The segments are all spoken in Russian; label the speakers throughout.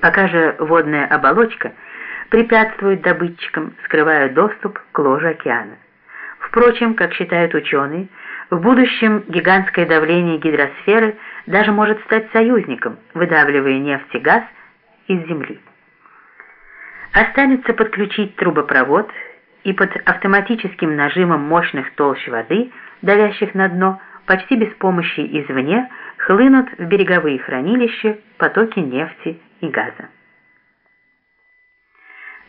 Speaker 1: Пока же водная оболочка препятствует добытчикам, скрывая доступ к ложе океана. Впрочем, как считают ученые, в будущем гигантское давление гидросферы даже может стать союзником, выдавливая нефть и газ из Земли. Останется подключить трубопровод и под автоматическим нажимом мощных толщ воды, давящих на дно, почти без помощи извне, хлынут в береговые хранилища потоки нефти и газа.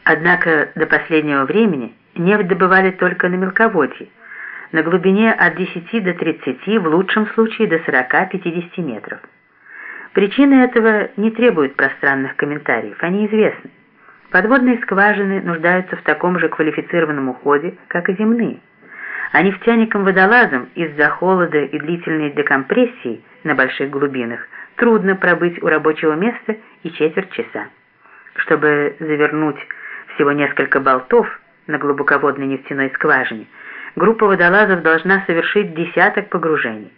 Speaker 1: Однако до последнего времени нефть добывали только на мелководье, на глубине от 10 до 30, в лучшем случае до 40-50 метров. Причины этого не требуют пространных комментариев, они известны. Подводные скважины нуждаются в таком же квалифицированном уходе, как и земные. А нефтяникам-водолазам из-за холода и длительной декомпрессии на больших глубинах трудно пробыть у рабочего места и четверть часа. Чтобы завернуть всего несколько болтов на глубоководной нефтяной скважине – группа водолазов должна совершить десяток погружений.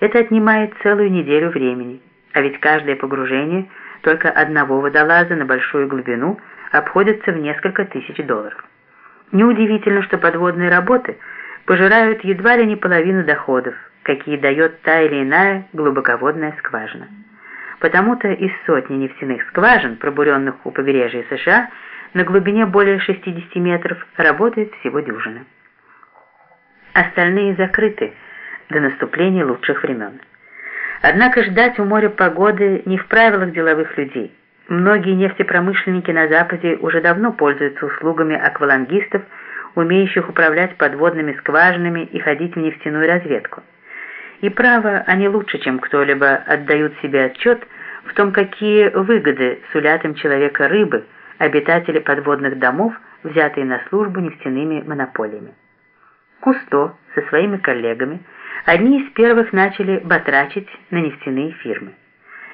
Speaker 1: Это отнимает целую неделю времени, а ведь каждое погружение только одного водолаза на большую глубину обходится в несколько тысяч долларов. Неудивительно, что подводные работы пожирают едва ли не половину доходов, какие дает та или иная глубоководная скважина. Потому-то из сотни нефтяных скважин, пробуренных у побережья США, на глубине более 60 метров работает всего дюжина остальные закрыты до наступления лучших времен. Однако ждать у моря погоды не в правилах деловых людей. Многие нефтепромышленники на Западе уже давно пользуются услугами аквалангистов, умеющих управлять подводными скважинами и ходить в нефтяную разведку. И право, они лучше, чем кто-либо, отдают себе отчет в том, какие выгоды сулят им человека рыбы, обитатели подводных домов, взятые на службу нефтяными монополиями. Кусто со своими коллегами одни из первых начали батрачить на нефтяные фирмы.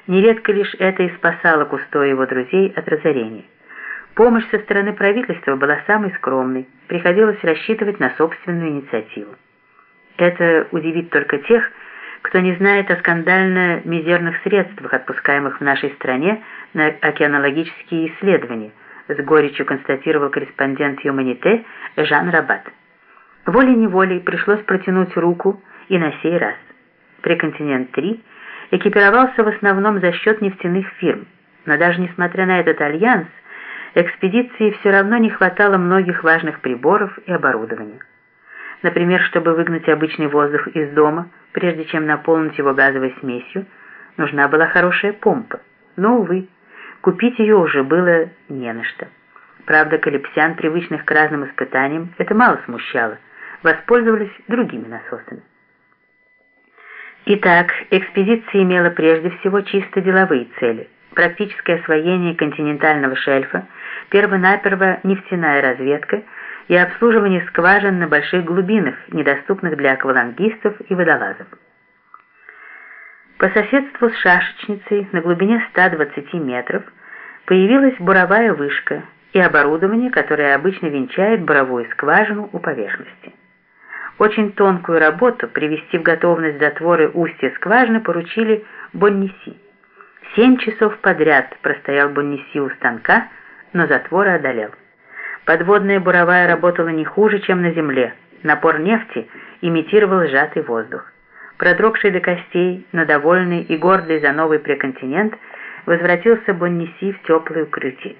Speaker 1: Нередко лишь это и спасало Кусто и его друзей от разорения. Помощь со стороны правительства была самой скромной, приходилось рассчитывать на собственную инициативу. Это удивит только тех, кто не знает о скандально-мизерных средствах, отпускаемых в нашей стране на океанологические исследования, с горечью констатировал корреспондент Юманите Жан Рабат. Волей-неволей пришлось протянуть руку и на сей раз. Преконтинент-3 экипировался в основном за счет нефтяных фирм, но даже несмотря на этот альянс, экспедиции все равно не хватало многих важных приборов и оборудования. Например, чтобы выгнать обычный воздух из дома, прежде чем наполнить его газовой смесью, нужна была хорошая помпа. Но, увы, купить ее уже было не на что. Правда, калипсян, привычных к разным испытаниям, это мало смущало – воспользовались другими насосами. Итак, экспедиция имела прежде всего чисто деловые цели. Практическое освоение континентального шельфа, первонаперво нефтяная разведка и обслуживание скважин на больших глубинах, недоступных для аквалангистов и водолазов. По соседству с шашечницей на глубине 120 метров появилась буровая вышка и оборудование, которое обычно венчает буровую скважину у поверхности. Очень тонкую работу привести в готовность затворы устья скважины поручили Бонниси. Семь часов подряд простоял Бонниси у станка, но затворы одолел. Подводная буровая работала не хуже, чем на земле. Напор нефти имитировал сжатый воздух. Продрогший до костей, но довольный и гордый за новый преконтинент, возвратился Бонниси в теплое укрытие.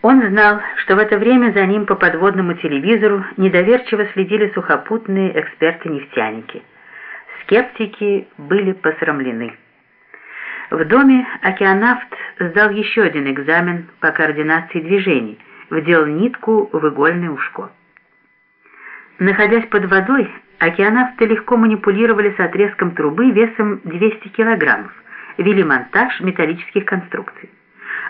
Speaker 1: Он знал, что в это время за ним по подводному телевизору недоверчиво следили сухопутные эксперты-нефтяники. Скептики были посрамлены. В доме океанавт сдал еще один экзамен по координации движений, вдел нитку в игольное ушко. Находясь под водой, океанавты легко манипулировали с отрезком трубы весом 200 килограммов, вели монтаж металлических конструкций.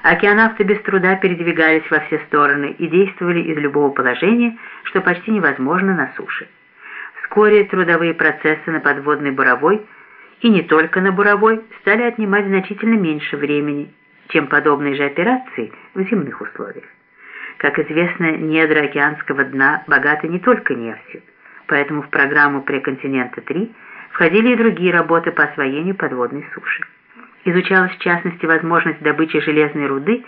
Speaker 1: Океанавты без труда передвигались во все стороны и действовали из любого положения, что почти невозможно на суше. Вскоре трудовые процессы на подводной буровой и не только на буровой стали отнимать значительно меньше времени, чем подобные же операции в земных условиях. Как известно, недра океанского дна богаты не только нефтью, поэтому в программу Преконтинента-3 входили и другие работы по освоению подводной суши. Изучалась в частности возможность добычи железной руды